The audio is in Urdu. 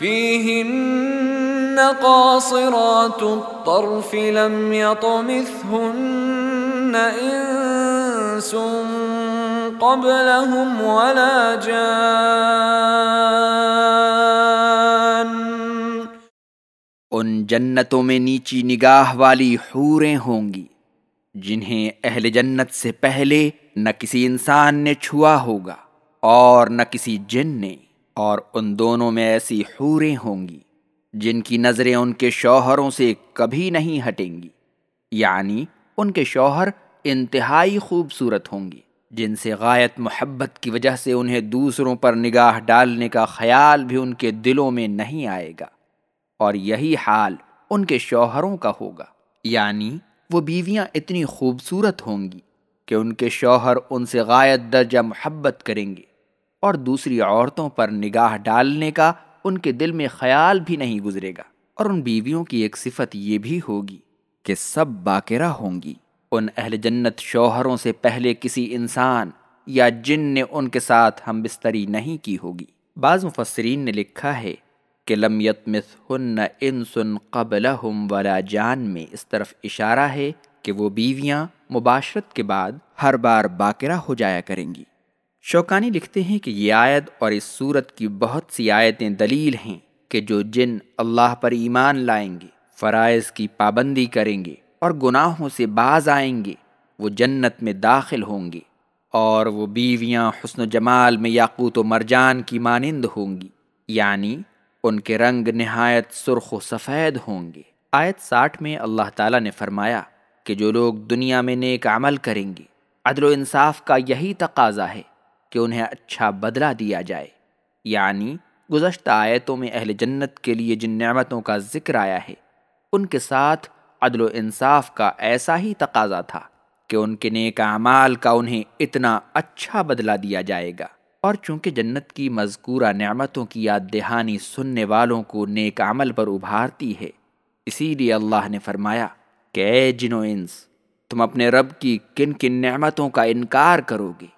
فيهن قاصرات الطرف لم يطمثهن انس قبلهم ولا جان. ان جنتوں میں نیچی نگاہ والی حوریں ہوں گی، جنہیں اہل جنت سے پہلے نہ کسی انسان نے چھوا ہوگا اور نہ کسی جن نے۔ اور ان دونوں میں ایسی حوریں ہوں گی جن کی نظریں ان کے شوہروں سے کبھی نہیں ہٹیں گی یعنی ان کے شوہر انتہائی خوبصورت ہوں گی جن سے غایت محبت کی وجہ سے انہیں دوسروں پر نگاہ ڈالنے کا خیال بھی ان کے دلوں میں نہیں آئے گا۔ اور یہی حال ان کے شوہروں کا ہوگا یعنی وہ بیویاں اتنی خوبصورت ہوں گی کہ ان کے شوہر ان سے غایت درجہ محبت کریں گے۔ اور دوسری عورتوں پر نگاہ ڈالنے کا ان کے دل میں خیال بھی نہیں گزرے گا۔ اور ان بیویوں کی ایک صفت یہ بھی ہوگی کہ سب باقرہ ہوں گی۔ ان اہل جنت شوہروں سے پہلے کسی انسان یا جن نے ان کے ساتھ ہم بستری نہیں کی ہوگی۔ بعض مفسرین نے لکھا ہے کہ لم ہن انسن قبلہم ولا جان میں اس طرف اشارہ ہے کہ وہ بیویاں مباشرت کے بعد ہر بار باقرہ ہو جایا کریں گی۔ شوکانی لکھتے ہیں کہ یہ آیت اور اس صورت کی بہت سی آیتیں دلیل ہیں کہ جو جن اللہ پر ایمان لائیں گے، فرائض کی پابندی کریں گے اور گناہوں سے باز آئیں گے، وہ جنت میں داخل ہوں گے اور وہ بیویاں حسن و جمال میں یاقوت و مرجان کی مانند ہوں گی یعنی ان کے رنگ نہایت سرخ و سفید ہوں گے۔ آیت ساٹھ میں اللہ تعالیٰ نے فرمایا کہ جو لوگ دنیا میں نیک عمل کریں گے، عدل و انصاف کا یہی تقاضا ہے۔ کہ انہیں اچھا بدلہ دیا جائے۔ یعنی گزشتہ آیتوں میں اہل جنت کے لیے جن نعمتوں کا ذکر آیا ہے، ان کے ساتھ عدل و انصاف کا ایسا ہی تقاضا تھا کہ ان کے نیک اعمال کا انہیں اتنا اچھا بدلہ دیا جائے گا۔ اور چونکہ جنت کی مذکورہ نعمتوں کی یاد دہانی سننے والوں کو نیک عمل پر ابھارتی ہے، اسی لیے اللہ نے فرمایا کہ اے جنو انس، تم اپنے رب کی کن کن نعمتوں کا انکار کرو گے۔